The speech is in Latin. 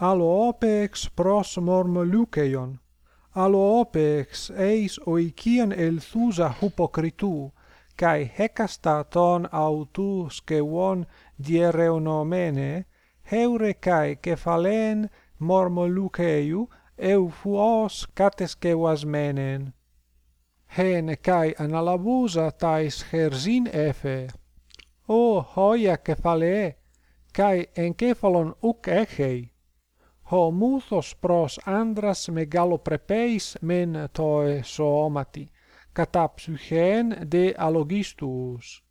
aloope ex pros morm lukeion, aloope eis oikian elthusa hypocritu, kai hecasta ton autu skewon diereonomene, heure kai kephalen mormolukeiu fuos kateskewasmenen. Hen kai analabusa tais hersin efe. O hoia kephale, kai enkephalon uc echei. ο μούθος προς άνδρας μεγαλοπρεπέης μεν το σώματι, κατά ψυχέν δε αλογίστους.